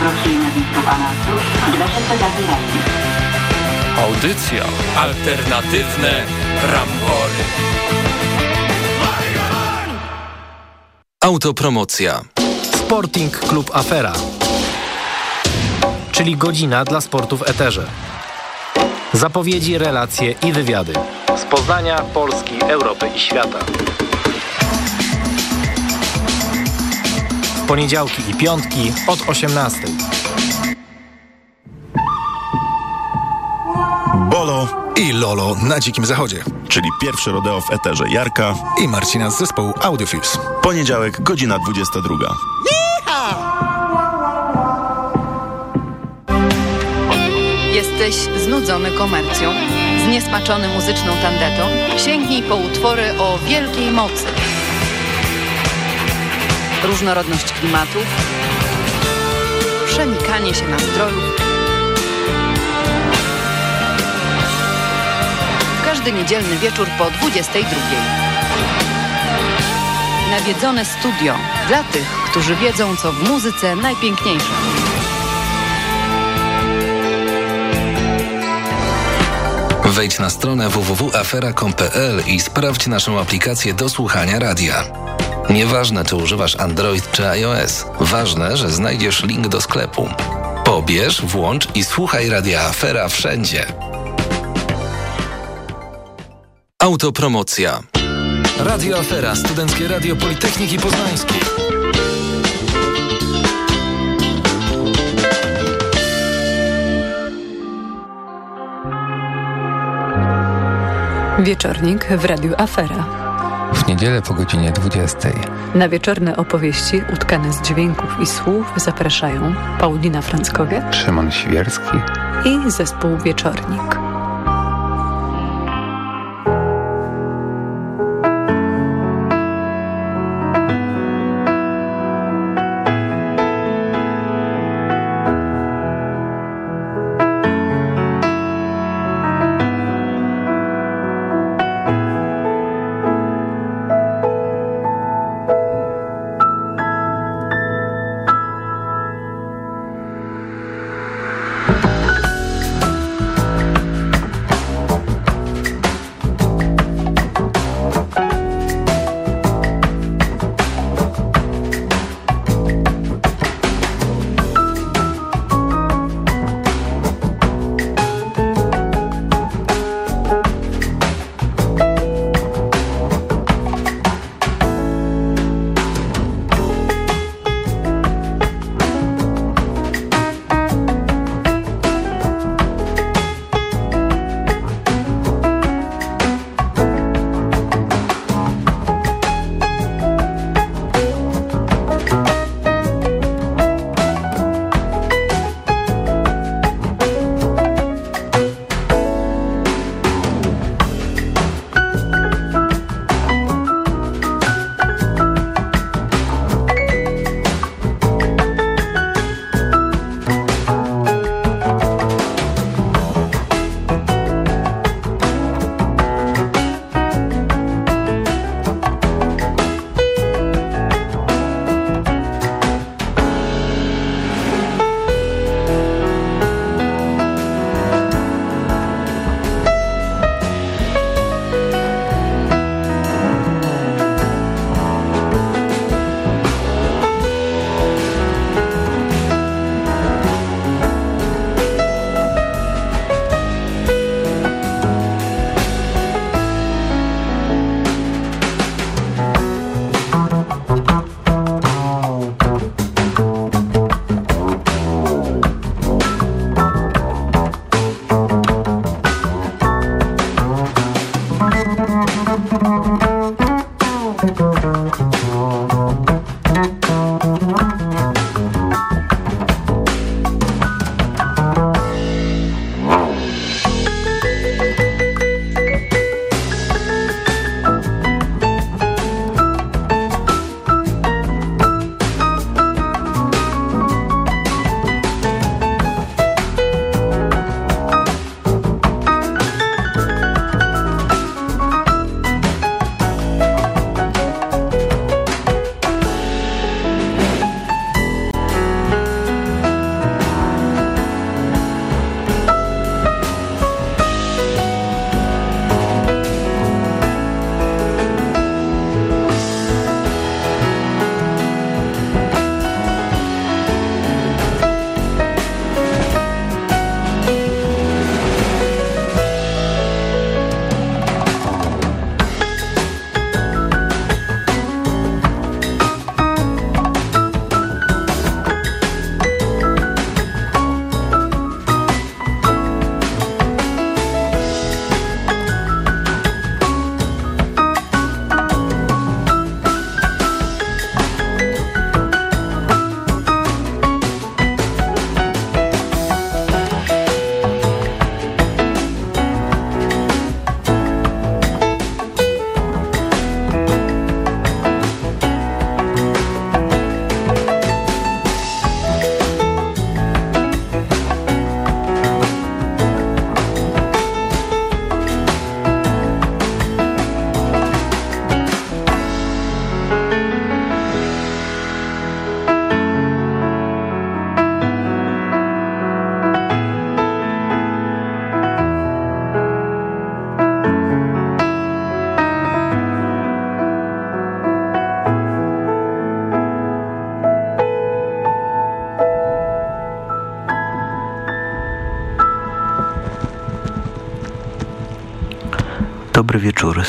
Anonsów dla szefa Gazy Audycja. Alternatywne rambory. Autopromocja. Sporting Klub Afera. Czyli godzina dla sportu w eterze. Zapowiedzi, relacje i wywiady. Z Poznania, Polski, Europy i świata. Poniedziałki i piątki od 18. Bolo i Lolo na Dzikim Zachodzie. Czyli pierwszy rodeo w eterze Jarka i Marcina z zespołu Audiofilms. Poniedziałek, godzina 22. Jesteś znudzony komercją, zniesmaczony muzyczną tandetą? Sięgnij po utwory o wielkiej mocy. Różnorodność klimatów, przenikanie się nastrojów. Każdy niedzielny wieczór po 22. Nawiedzone studio dla tych, którzy wiedzą, co w muzyce najpiękniejsze. Wejdź na stronę www.afera.com.pl i sprawdź naszą aplikację do słuchania radia. Nieważne, czy używasz Android czy iOS, ważne, że znajdziesz link do sklepu. Pobierz, włącz i słuchaj radia Afera wszędzie. Autopromocja. Radio Afera, Studenckie Radio Politechniki Poznańskiej. Wieczornik w Radiu Afera. W niedzielę po godzinie 20. Na wieczorne opowieści utkane z dźwięków i słów zapraszają Paulina Franckowiak, Szymon Świerski i zespół Wieczornik.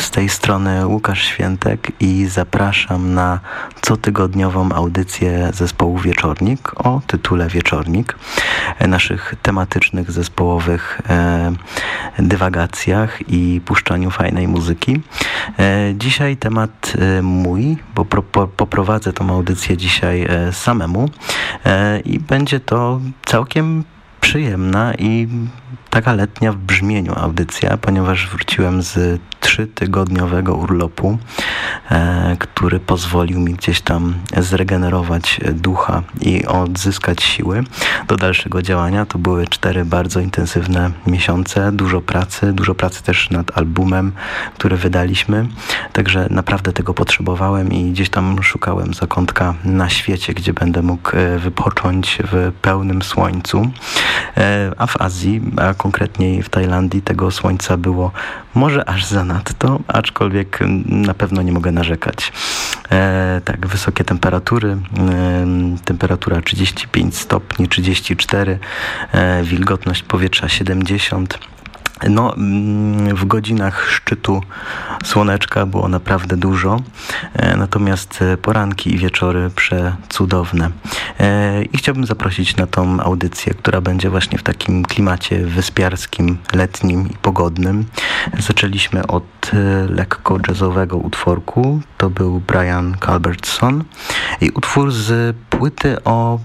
Z tej strony Łukasz Świętek i zapraszam na cotygodniową audycję zespołu Wieczornik o tytule Wieczornik, naszych tematycznych zespołowych e, dywagacjach i puszczaniu fajnej muzyki. E, dzisiaj temat e, mój, bo pro, po, poprowadzę tą audycję dzisiaj e, samemu e, i będzie to całkiem przyjemna i taka letnia w brzmieniu audycja, ponieważ wróciłem z trzytygodniowego urlopu, e, który pozwolił mi gdzieś tam zregenerować ducha i odzyskać siły do dalszego działania. To były cztery bardzo intensywne miesiące, dużo pracy, dużo pracy też nad albumem, który wydaliśmy, także naprawdę tego potrzebowałem i gdzieś tam szukałem zakątka na świecie, gdzie będę mógł e, wypocząć w pełnym słońcu. E, a w Azji, konkretniej w Tajlandii tego słońca było może aż zanadto, aczkolwiek na pewno nie mogę narzekać. E, tak, wysokie temperatury, e, temperatura 35 stopni, 34, e, wilgotność powietrza 70 no, mm, w godzinach szczytu słoneczka było naprawdę dużo, e, natomiast e, poranki i wieczory przecudowne. E, I chciałbym zaprosić na tą audycję, która będzie właśnie w takim klimacie wyspiarskim, letnim i pogodnym. Zaczęliśmy od lekko jazzowego utworku, to był Brian Calbertson i utwór z płyty o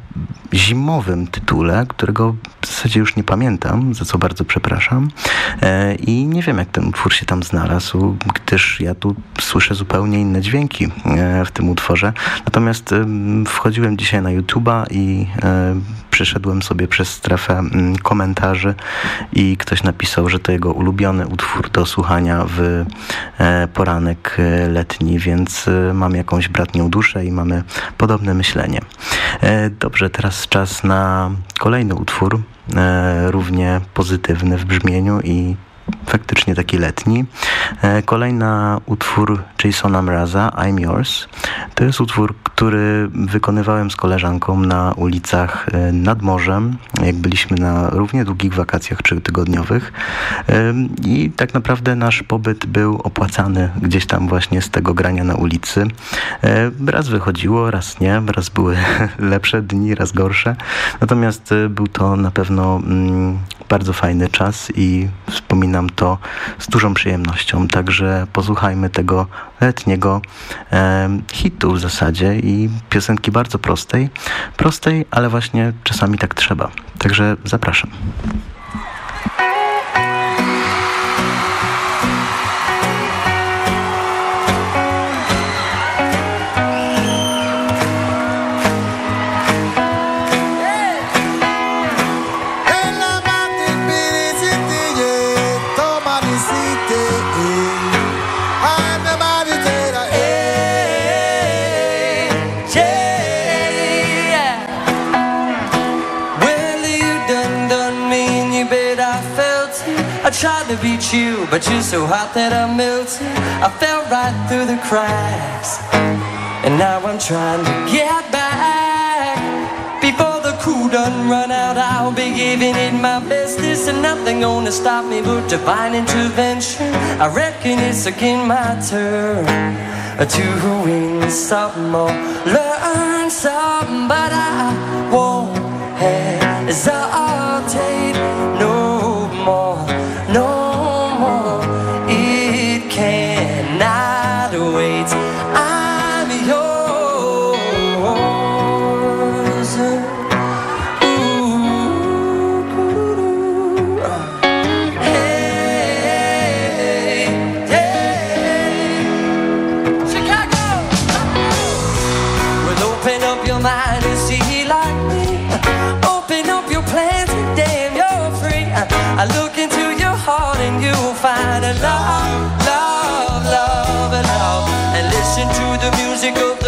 zimowym tytule, którego w zasadzie już nie pamiętam, za co bardzo przepraszam. E, I nie wiem, jak ten utwór się tam znalazł, gdyż ja tu słyszę zupełnie inne dźwięki e, w tym utworze. Natomiast wchodziłem dzisiaj na YouTube'a i e, przeszedłem sobie przez strefę komentarzy i ktoś napisał, że to jego ulubiony utwór do słuchania w poranek letni, więc mam jakąś bratnią duszę i mamy podobne myślenie. Dobrze, teraz czas na kolejny utwór, równie pozytywny w brzmieniu i faktycznie taki letni. E, kolejna utwór Jasona Mraza, I'm Yours. To jest utwór, który wykonywałem z koleżanką na ulicach e, nad morzem, jak byliśmy na równie długich wakacjach trzytygodniowych e, i tak naprawdę nasz pobyt był opłacany gdzieś tam właśnie z tego grania na ulicy. Raz wychodziło, raz nie, raz były lepsze dni, raz gorsze. Natomiast był to na pewno mm, bardzo fajny czas i wspominam to z dużą przyjemnością. Także posłuchajmy tego letniego e, hitu w zasadzie i piosenki bardzo prostej. Prostej, ale właśnie czasami tak trzeba. Także zapraszam. But you're so hot that I melted. I fell right through the cracks, and now I'm trying to get back. Before the cool done run out, I'll be giving it my best. This and nothing gonna stop me but divine intervention. I reckon it's again my turn to win some more, learn some, but I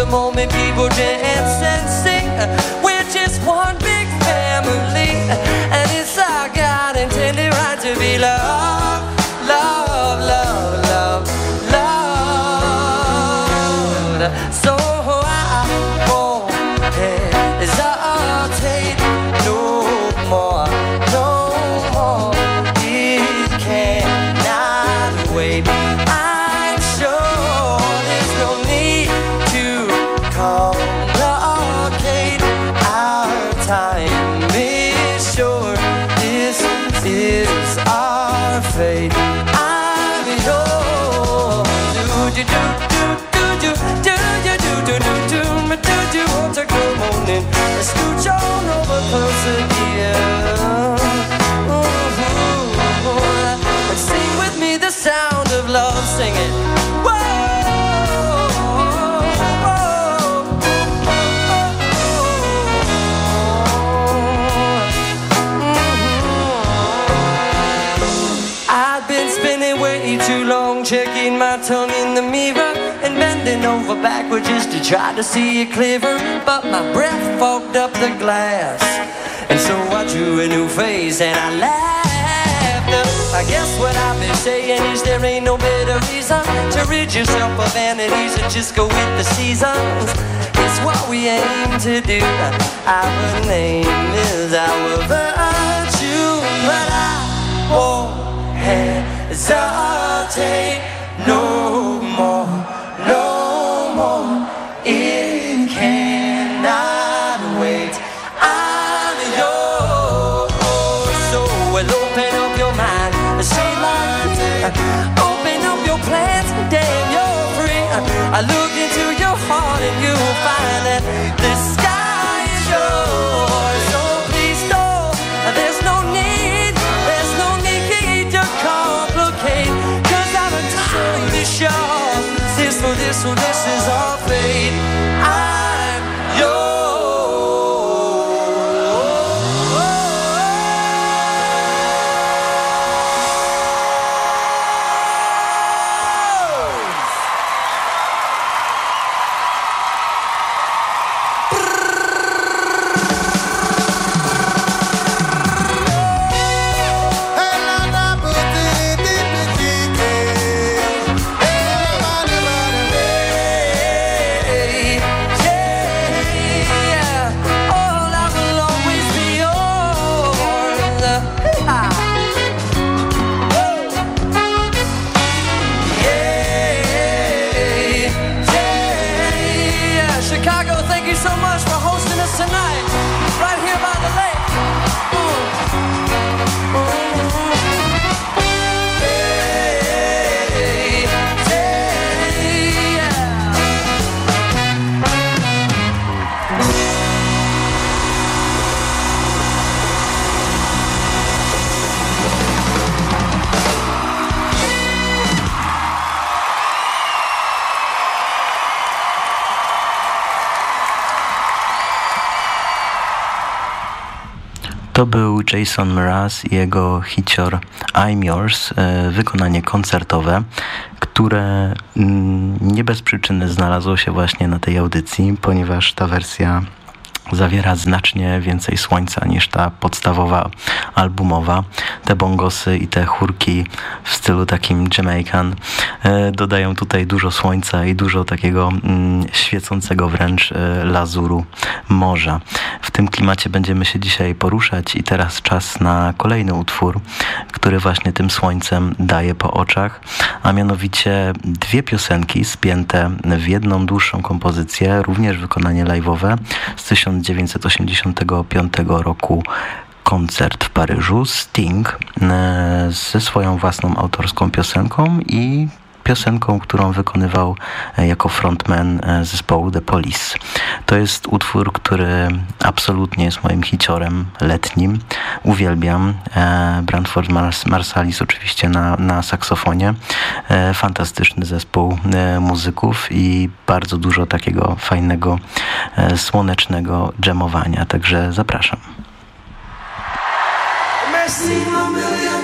moment people dance and sing. Just to try to see it clearer. But my breath fogged up the glass, and so I drew a new face and I laughed. I guess what I've been saying is there ain't no better reason to rid yourself of vanities and just go with the seasons. It's what we aim to do. Our name is our virtue, but I won't hesitate I look into your heart and you'll find that the sky is yours. So please know there's no need, there's no need to complicate. Cause I'm entirely sure this or this or this is our fate. Jason Mraz i jego hicior I'm Yours, e, wykonanie koncertowe, które mm, nie bez przyczyny znalazło się właśnie na tej audycji, ponieważ ta wersja zawiera znacznie więcej słońca niż ta podstawowa albumowa. Te bongosy i te chórki w stylu takim Jamaican e, dodają tutaj dużo słońca i dużo takiego mm, świecącego wręcz e, lazuru morza. W tym klimacie będziemy się dzisiaj poruszać i teraz czas na kolejny utwór, który właśnie tym słońcem daje po oczach, a mianowicie dwie piosenki spięte w jedną dłuższą kompozycję, również wykonanie live'owe z 1985 roku koncert w Paryżu. Sting e, ze swoją własną autorską piosenką i piosenką, którą wykonywał e, jako frontman e, zespołu The Police. To jest utwór, który absolutnie jest moim hiciorem letnim. Uwielbiam. E, Brantford Mars Marsalis oczywiście na, na saksofonie. Fantastyczny zespół muzyków i bardzo dużo takiego fajnego, słonecznego dżemowania. Także zapraszam. It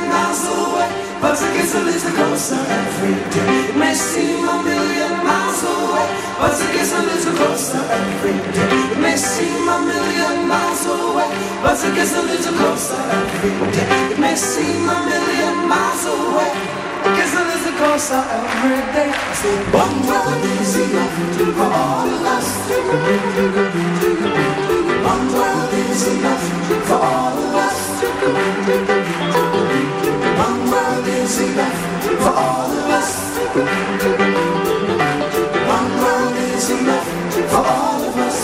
but it gets a little closer every day. It may seem a million miles away, but it gets a little closer every day. It may seem a million miles away, but it gets a little closer every day. It may seem a million miles away. A little closer every day. I one world is enough for all of us. One world is enough for all of us. Is enough for all of us. Is enough for all of us.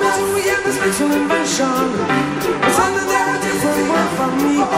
Meant to we this invention. It's under there a different from me.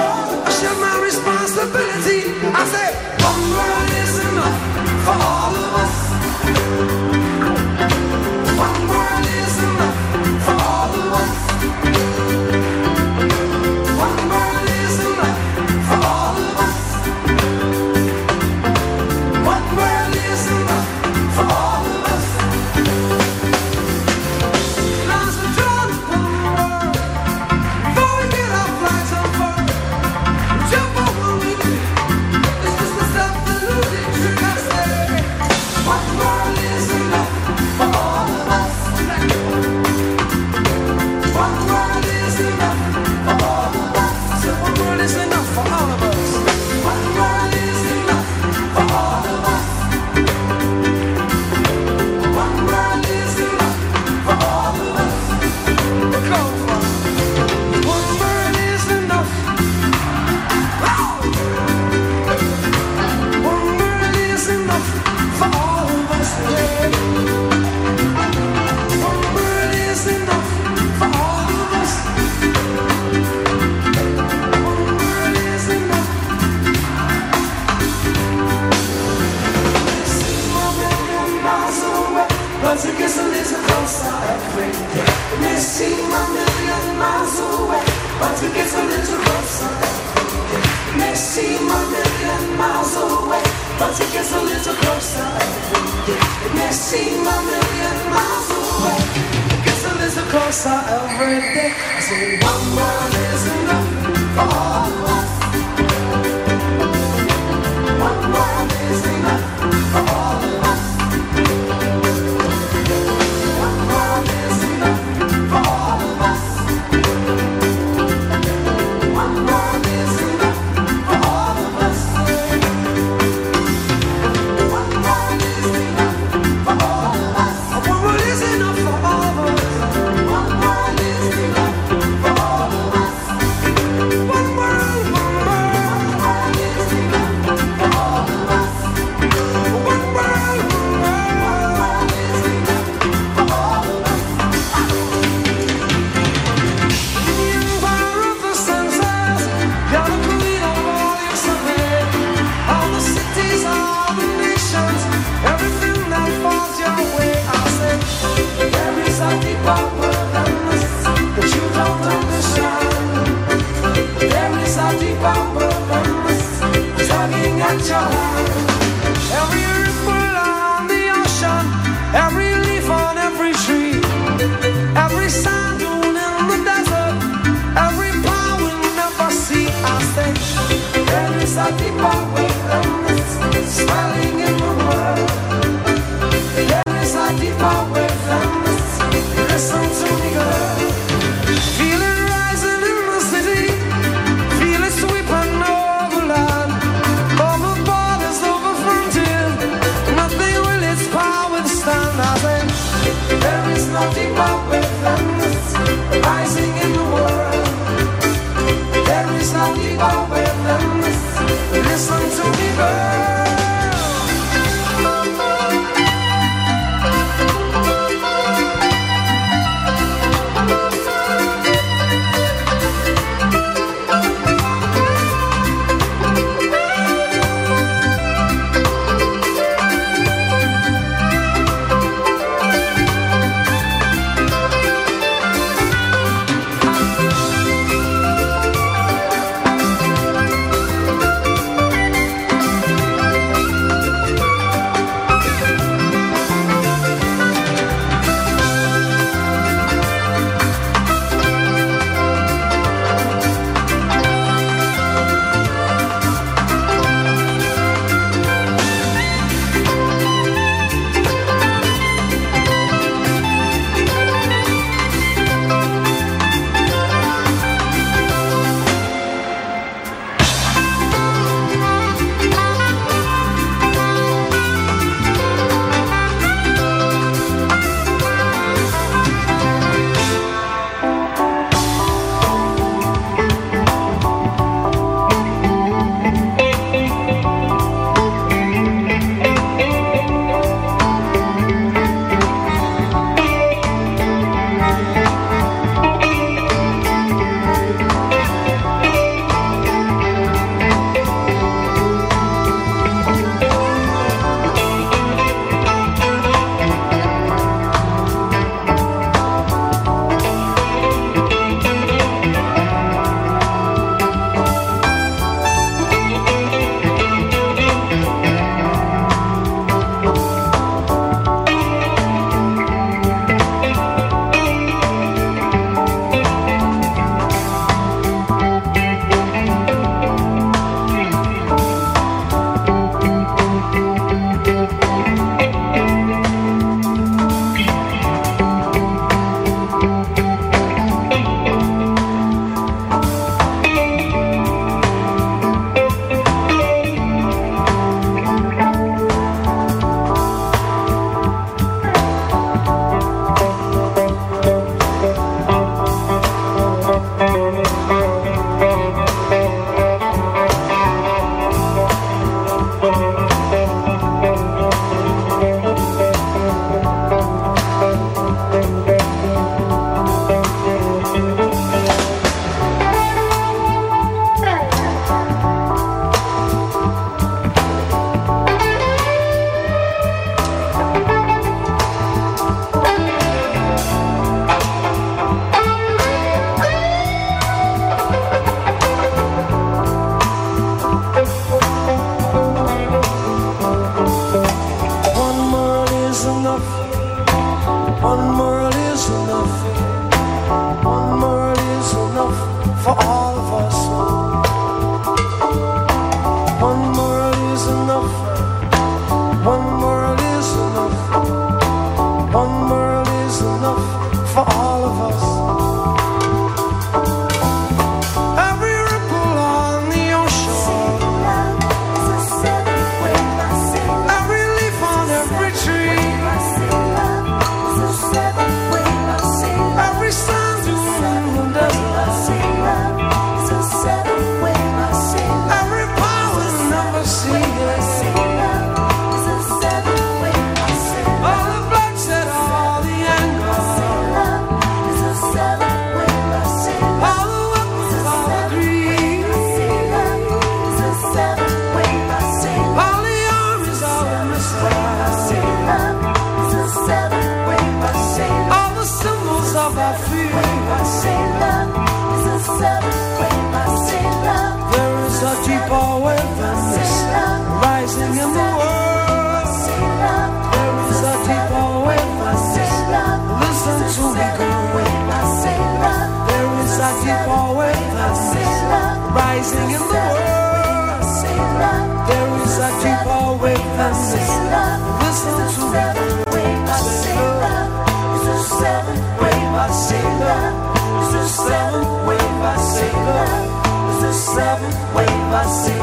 Seventh wave, I say.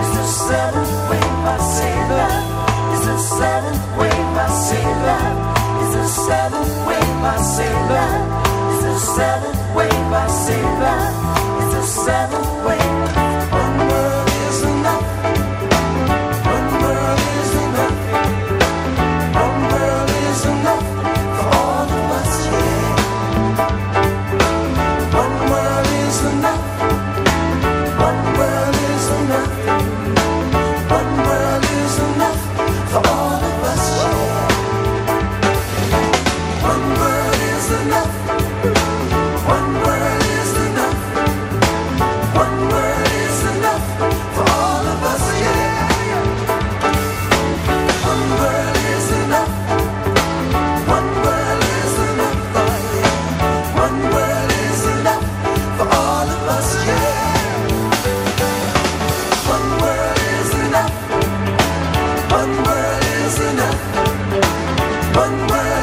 It's a seventh wave, I say. It's a seventh wave. It's a seventh wave. It's a seventh wave. It's a seventh wave. One word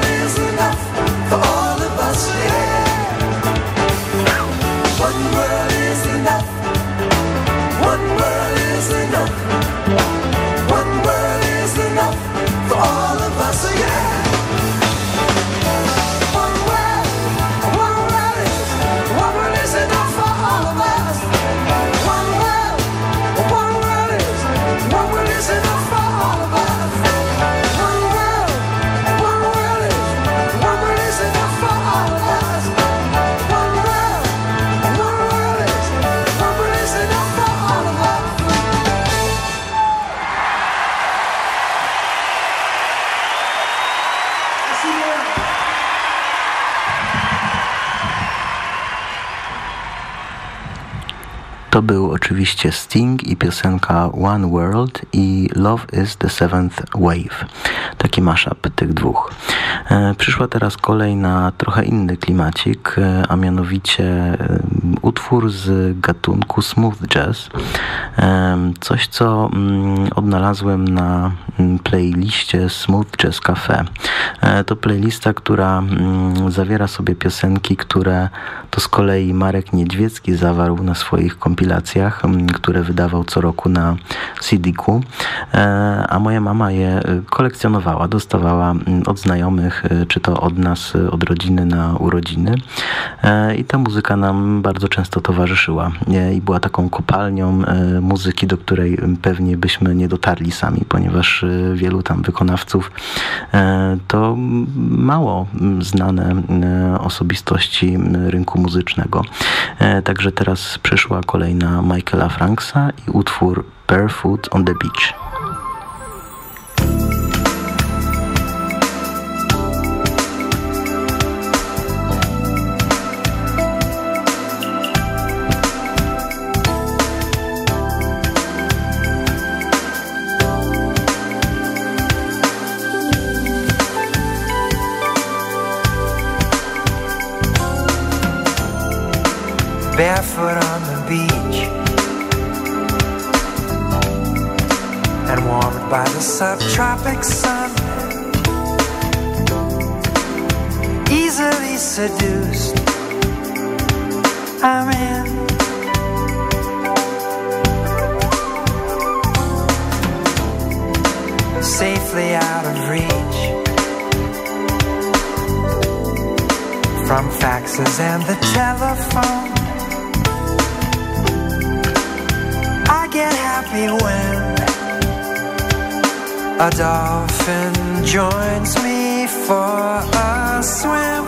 oczywiście Sting i piosenka One World i Love is the Seventh Wave. Taki mashup tych dwóch. E, Przyszła teraz kolej na trochę inny klimacik, e, a mianowicie e, utwór z gatunku smooth jazz. Coś, co mm, odnalazłem na mm, playliście Smooth Jazz Cafe. To playlista, która mm, zawiera sobie piosenki, które to z kolei Marek Niedźwiecki zawarł na swoich kompilacjach, które wydawał co roku na CD-ku, a moja mama je kolekcjonowała, dostawała od znajomych, e, czy to od nas, e, od rodziny na urodziny E, i ta muzyka nam bardzo często towarzyszyła i była taką kopalnią muzyki, do której pewnie byśmy nie dotarli sami, ponieważ wielu tam wykonawców to mało znane osobistości rynku muzycznego. Także teraz przyszła kolejna Michaela Franksa i utwór Barefoot on the Beach. Faxes and the telephone. I get happy when a dolphin joins me for a swim.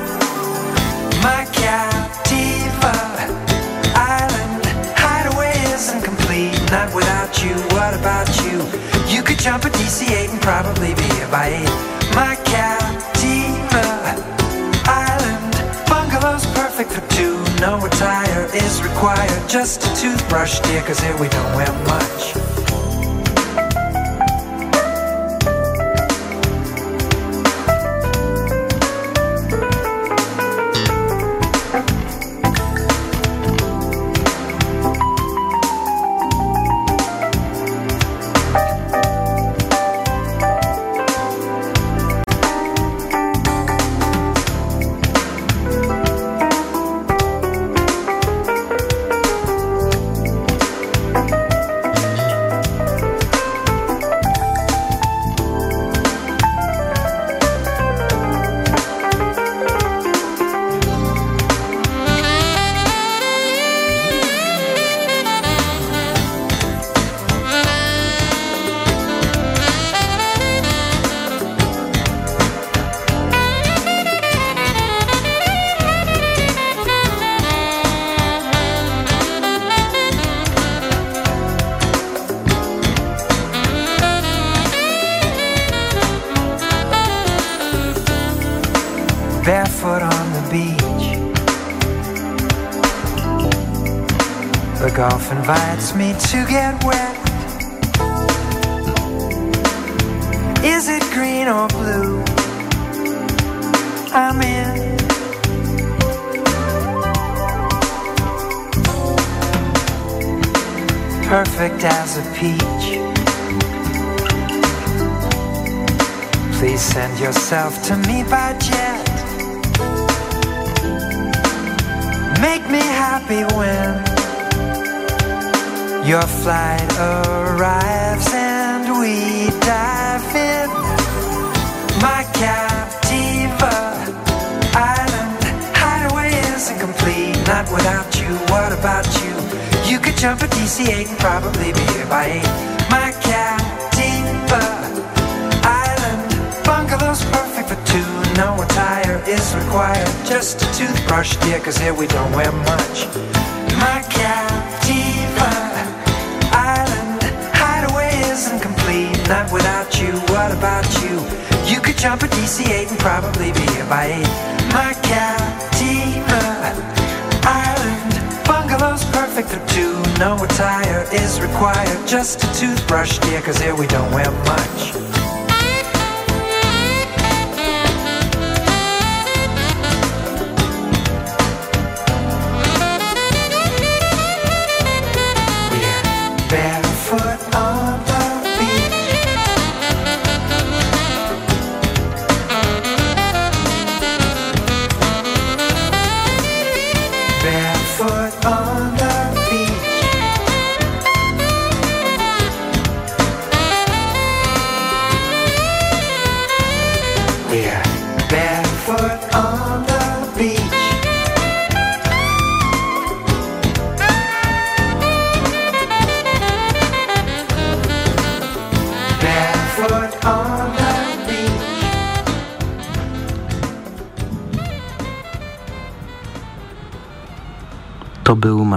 My Captiva Island hideaway isn't complete, not without you. What about you? You could jump a DC-8 and probably be by 8. My Captiva is required, just a toothbrush, dear, cause here we don't wear much. About you? You could jump a DC-8 and probably be here by 8. My Captiva Island bungalow's perfect for two. No attire is required, just a toothbrush, dear, cause here we don't wear much.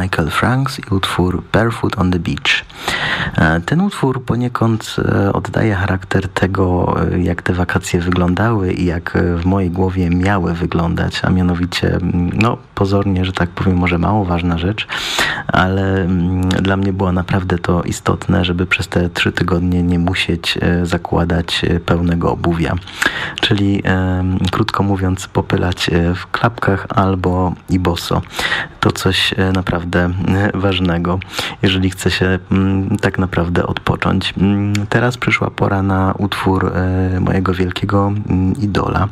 Michael Franks i utwór Barefoot on the Beach. E, Ten utwór poniekąd e, oddaje charakter tego, e, jak te wakacje wyglądały i jak w mojej głowie miały wyglądać, a mianowicie, mm, no pozornie, że tak powiem, może mało ważna rzecz, ale mm, dla mnie było naprawdę to istotne, żeby przez te trzy tygodnie nie musieć e, zakładać e, pełnego obuwia. Czyli e, krótko mówiąc, popylać w klapkach albo i boso. To coś naprawdę ważnego, jeżeli chce się mm, tak naprawdę odpocząć. Mm, teraz przyszła pora na utwór mojego wielkiego idola,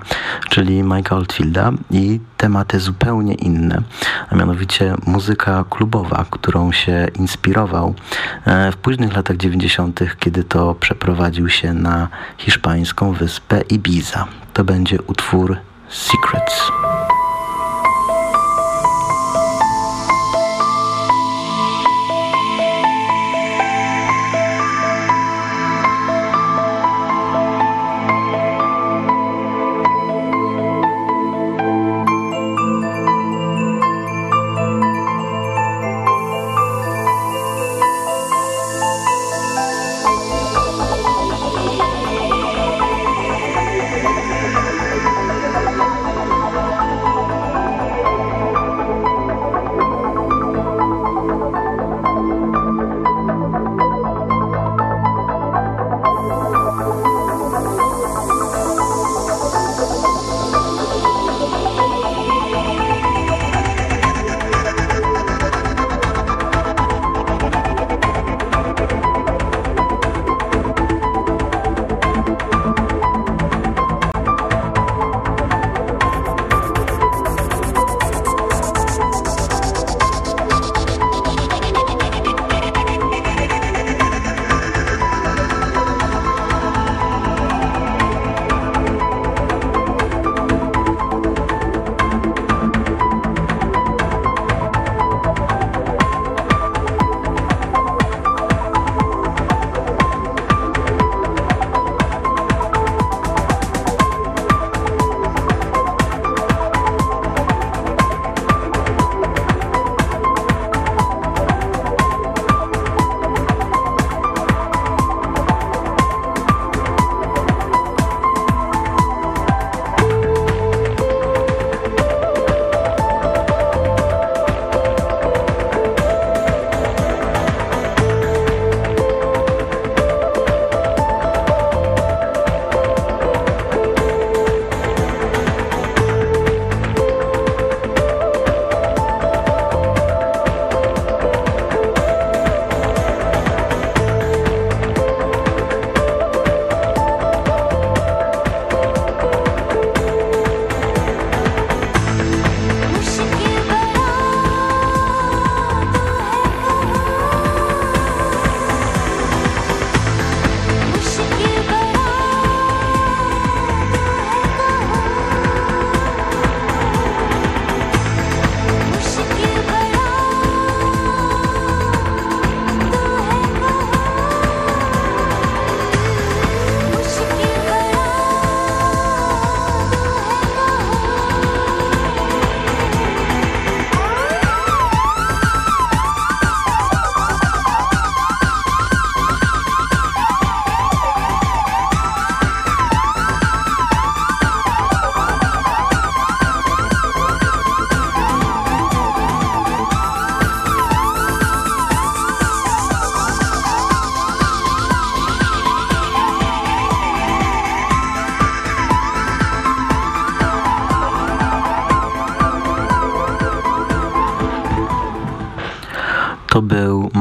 czyli Mike'a Oldfielda i tematy zupełnie inne, a mianowicie muzyka klubowa, którą się inspirował w późnych latach 90., kiedy to przeprowadził się na hiszpańską wyspę Ibiza. To będzie utwór Secrets.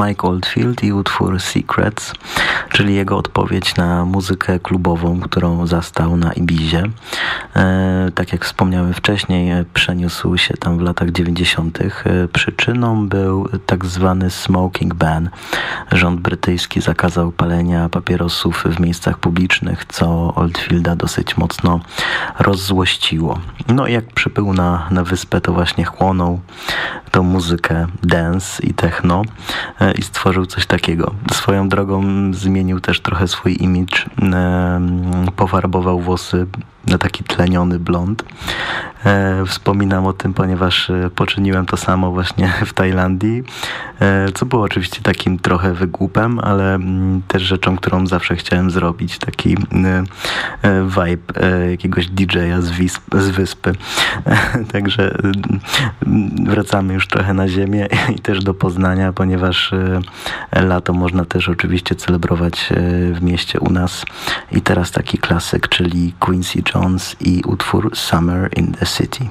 Mike Oldfield i utwór Secrets, czyli jego odpowiedź na muzykę klubową, którą zastał na Ibizie. E, tak jak wspomniałem wcześniej, e, przeniósł się tam w latach 90. E, przyczyną był tak zwany smoking ban. Rząd brytyjski zakazał palenia papierosów w miejscach publicznych, co Oldfielda dosyć mocno rozzłościło. No i jak przybył na, na wyspę, to właśnie chłonął tą muzykę dance i techno i stworzył coś takiego. Swoją drogą zmienił też trochę swój image, pofarbował włosy na taki tleniony blond. E, wspominam o tym, ponieważ e, poczyniłem to samo właśnie w Tajlandii, e, co było oczywiście takim trochę wygłupem, ale m, mm, też rzeczą, którą zawsze chciałem zrobić, taki e, e vibe e, jakiegoś DJ-a z, z wyspy. Także wracamy już trochę na ziemię i też do Poznania, ponieważ lato można też oczywiście celebrować w mieście u nas i teraz taki klasyk, czyli Quincy Jones i utwór Summer in the City.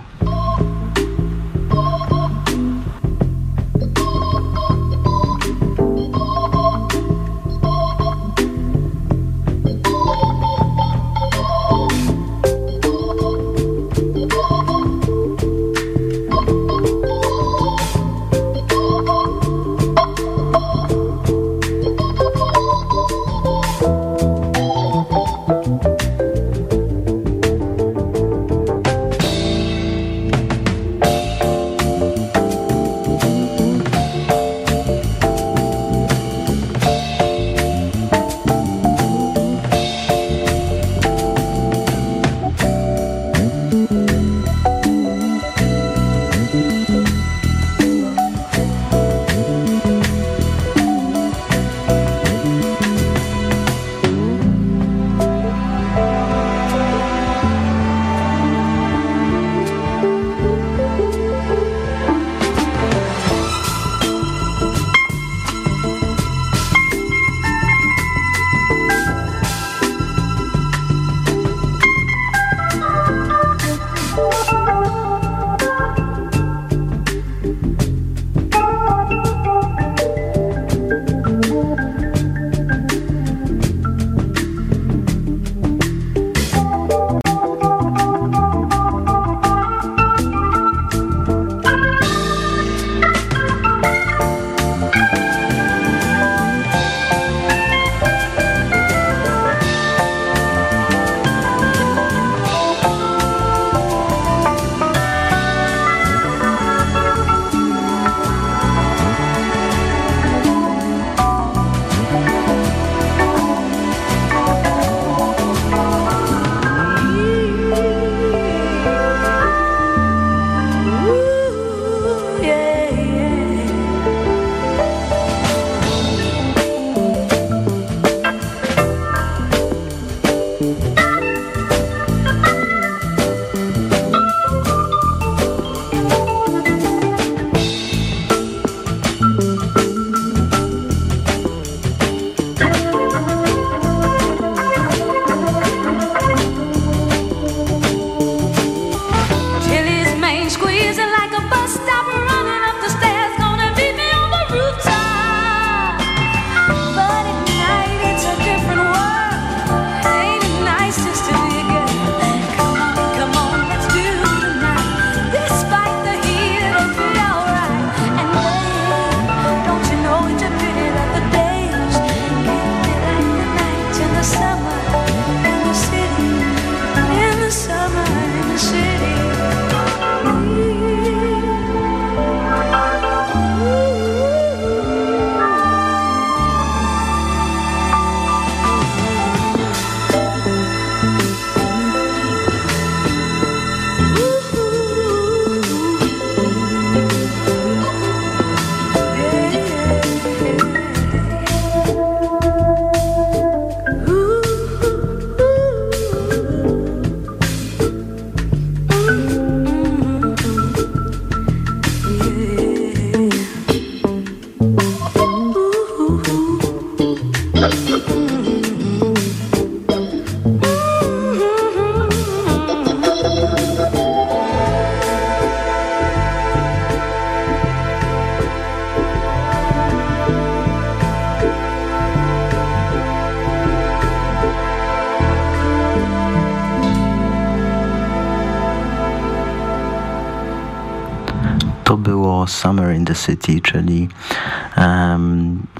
The City, czyli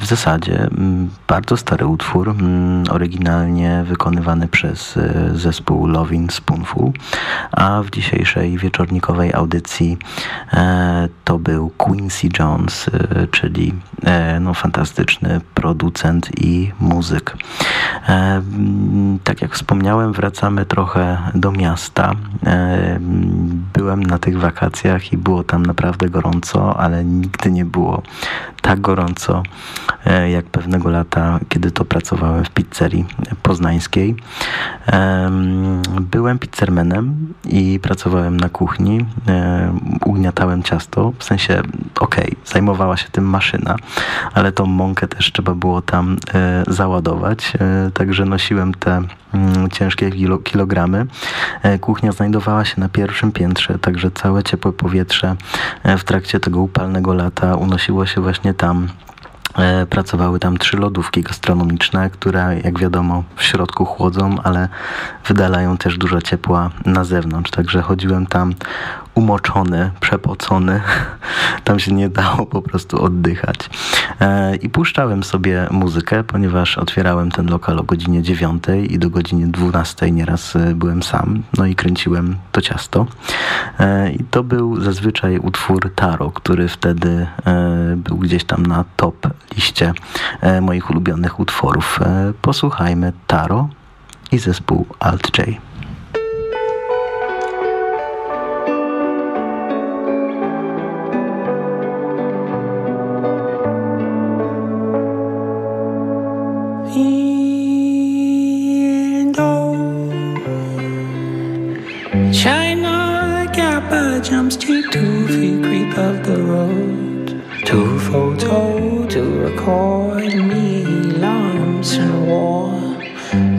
w zasadzie bardzo stary utwór, oryginalnie wykonywany przez e, zespół Loving Spoonful, a w dzisiejszej wieczornikowej audycji e, to był Quincy Jones, e, czyli no, fantastyczny producent i muzyk. Tak jak wspomniałem, wracamy trochę do miasta. Byłem na tych wakacjach i było tam naprawdę gorąco, ale nigdy nie było tak gorąco, jak pewnego lata, kiedy to pracowałem w pizzerii poznańskiej. Byłem pizzermenem i pracowałem na kuchni. Ugniatałem ciasto, w sensie, okej, okay, zajmowała się tym maszyna, ale tą mąkę też trzeba było tam e, załadować, także nosiłem te mm, ciężkie kilogramy. Kuchnia znajdowała się na pierwszym piętrze, także całe ciepłe powietrze w trakcie tego upalnego lata unosiło się właśnie tam e, Pracowały tam trzy lodówki gastronomiczne, które jak wiadomo w środku chłodzą, ale wydalają też dużo ciepła na zewnątrz. Także chodziłem tam umoczony, przepocony. Tam się nie dało po prostu oddychać. E, I puszczałem sobie muzykę, ponieważ otwierałem ten lokal o godzinie 9 i do godziny 12 nieraz e, byłem sam. No i kręciłem to ciasto. E, I to był zazwyczaj utwór Taro, który wtedy był gdzieś tam na top liście moich ulubionych utworów. Posłuchajmy Taro i zespół Alt J.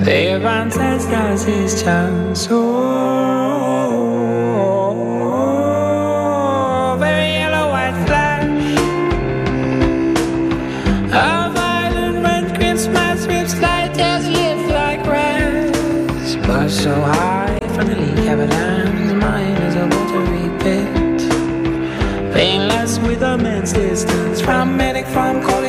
Their ancestors is chance so very yellow white flash. A violent red Christmas rips light as lift like grass. But so high from the leak mine is a watery pit. Painless with immense distance from medic, from colleague,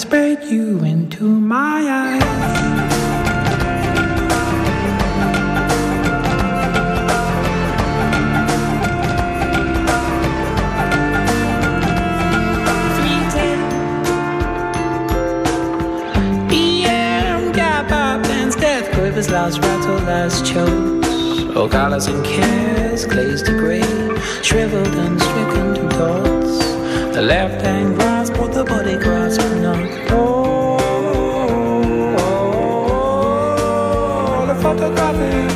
Sprayed you into my eyes. Quivers last rattle last chokes. Oh, colors and cares glazed to grey, shriveled and stricken to dots. The left hand what the body grasp not. Oh, the photographic.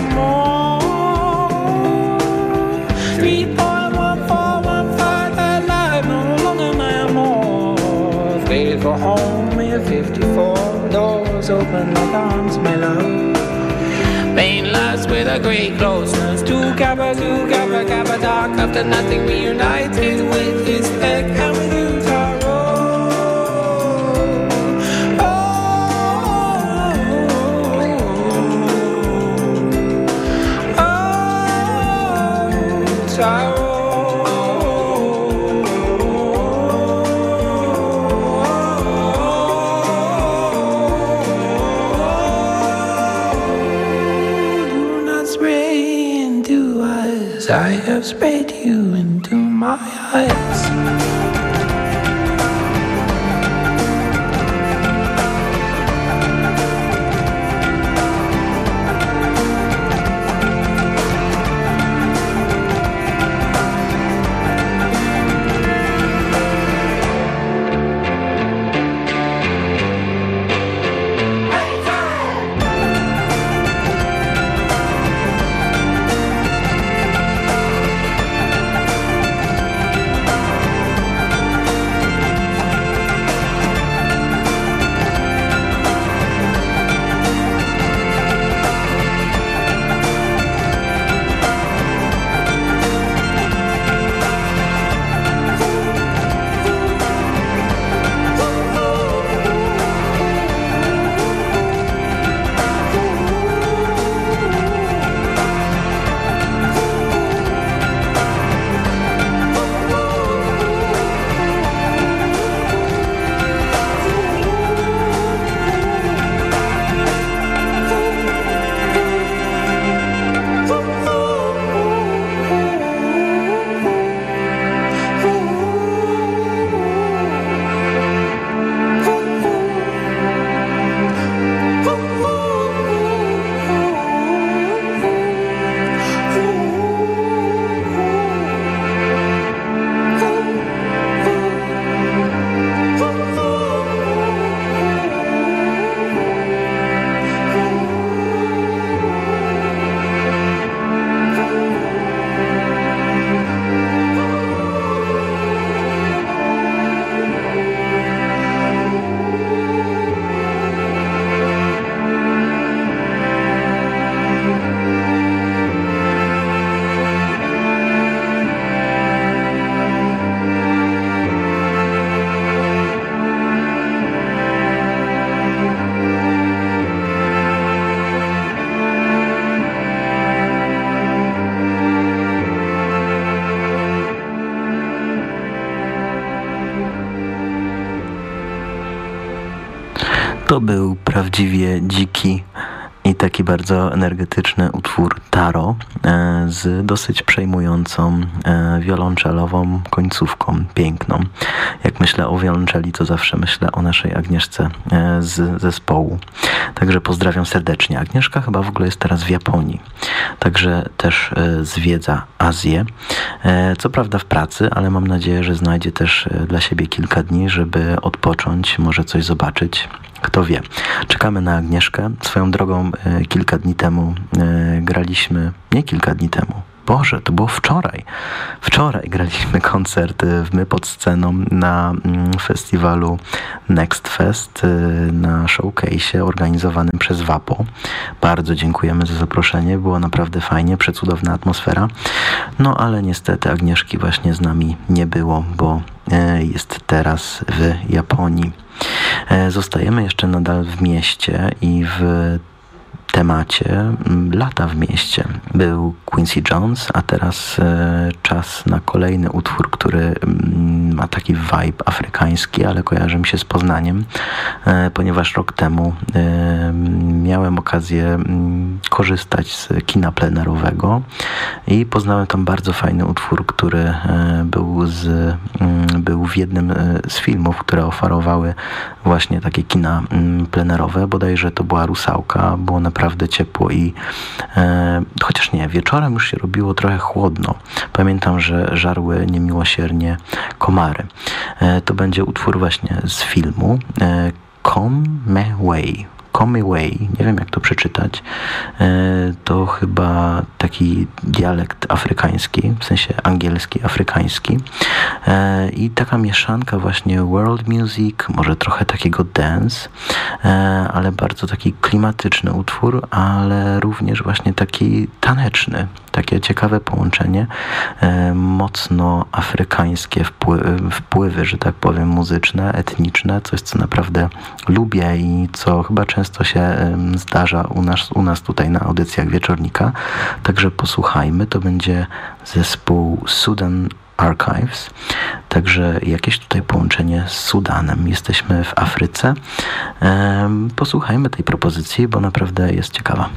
Three point one four one five alive, no longer for home in 54. Doors open like arms, my love. With a great closeness. Two kappa, two kappa, kappa, dark after nothing reunited with his heck you into my eyes. To był prawdziwie dziki i taki bardzo energetyczny utwór Taro e, z dosyć przejmującą e, wiolonczelową końcówką, piękną. Jak myślę o wiolonczeli, to zawsze myślę o naszej Agnieszce e, z zespołu. Także pozdrawiam serdecznie. Agnieszka chyba w ogóle jest teraz w Japonii, także też zwiedza Azję. Co prawda w pracy, ale mam nadzieję, że znajdzie też dla siebie kilka dni, żeby odpocząć, może coś zobaczyć. Kto wie. Czekamy na Agnieszkę. Swoją drogą e, kilka dni temu e, graliśmy, nie kilka dni temu, Boże, to było wczoraj. Wczoraj graliśmy koncert e, w My pod sceną na mm, festiwalu Next Fest, na showcase organizowanym przez WAPO. Bardzo dziękujemy za zaproszenie, było naprawdę fajnie, przecudowna atmosfera. No ale niestety Agnieszki właśnie z nami nie było, bo jest teraz w Japonii. E, zostajemy jeszcze nadal w mieście i w temacie mm, lata w mieście. Był Quincy Jones, a teraz e, czas na kolejny utwór, który mm, ma taki vibe afrykański, ale kojarzy mi się z Poznaniem, e, ponieważ rok temu e, miałem okazję mm, korzystać z kina plenerowego i poznałem tam bardzo fajny utwór, który był, z, był w jednym z filmów, które oferowały właśnie takie kina plenerowe, bodajże to była Rusałka, było naprawdę naprawdę ciepło i e, chociaż nie, wieczorem już się robiło trochę chłodno. Pamiętam, że żarły niemiłosiernie komary. E, to będzie utwór właśnie z filmu e, Come Me Way Come Away, nie wiem jak to przeczytać, e, to chyba taki dialekt afrykański, w sensie angielski, afrykański. E, i taka mieszanka właśnie world music, może trochę takiego dance, e, ale bardzo taki klimatyczny utwór, ale również właśnie taki taneczny, takie ciekawe połączenie, mocno afrykańskie wpływy, że tak powiem, muzyczne, etniczne, coś co naprawdę lubię i co chyba często często się zdarza u nas, u nas tutaj na audycjach wieczornika. Także posłuchajmy. To będzie zespół Sudan Archives. Także jakieś tutaj połączenie z Sudanem. Jesteśmy w Afryce. Posłuchajmy tej propozycji, bo naprawdę jest ciekawa.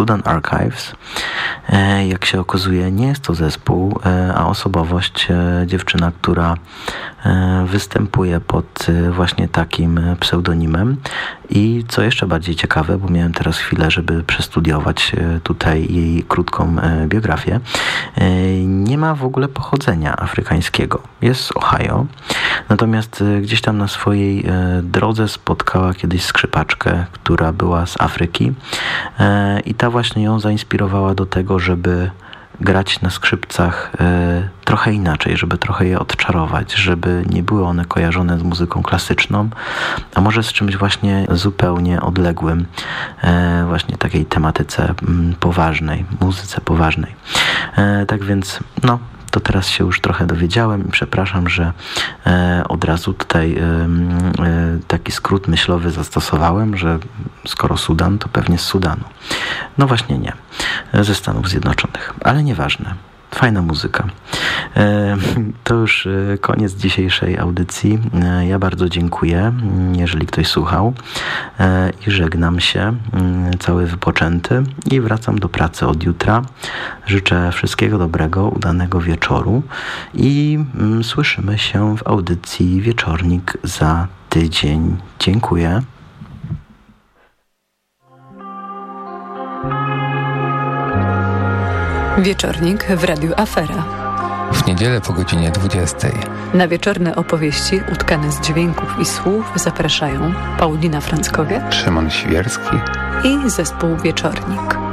Sudan Archives. E, jak się okazuje, nie jest to zespół, e, a osobowość e, dziewczyna, która występuje pod właśnie takim pseudonimem. I co jeszcze bardziej ciekawe, bo miałem teraz chwilę, żeby przestudiować tutaj jej krótką biografię, nie ma w ogóle pochodzenia afrykańskiego. Jest z Ohio, natomiast gdzieś tam na swojej drodze spotkała kiedyś skrzypaczkę, która była z Afryki i ta właśnie ją zainspirowała do tego, żeby grać na skrzypcach e, trochę inaczej, żeby trochę je odczarować, żeby nie były one kojarzone z muzyką klasyczną, a może z czymś właśnie zupełnie odległym, e, właśnie takiej tematyce mm, poważnej, muzyce poważnej. E, tak więc, no, to teraz się już trochę dowiedziałem i przepraszam, że e, od razu tutaj e, e, taki skrót myślowy zastosowałem, że skoro Sudan, to pewnie z Sudanu. No właśnie nie, ze Stanów Zjednoczonych, ale nieważne. Fajna muzyka. E, to już e, koniec dzisiejszej audycji. E, ja bardzo dziękuję, jeżeli ktoś słuchał i żegnam się cały wypoczęty i wracam do pracy od jutra. Życzę wszystkiego dobrego, udanego wieczoru i słyszymy się w audycji Wieczornik za tydzień. Dziękuję. Wieczornik w Radiu Afera. W niedzielę po godzinie 20. Na wieczorne opowieści utkane z dźwięków i słów zapraszają Paulina Franckowiak, Szymon Świerski i zespół Wieczornik.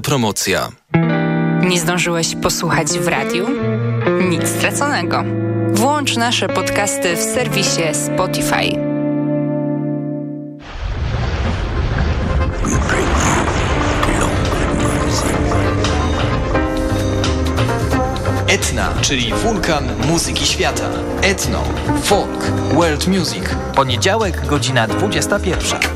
Autopromocja. Nie zdążyłeś posłuchać w radiu? Nic straconego. Włącz nasze podcasty w serwisie Spotify. Etna, czyli wulkan muzyki świata. Etno, folk, world music. Poniedziałek, godzina 21.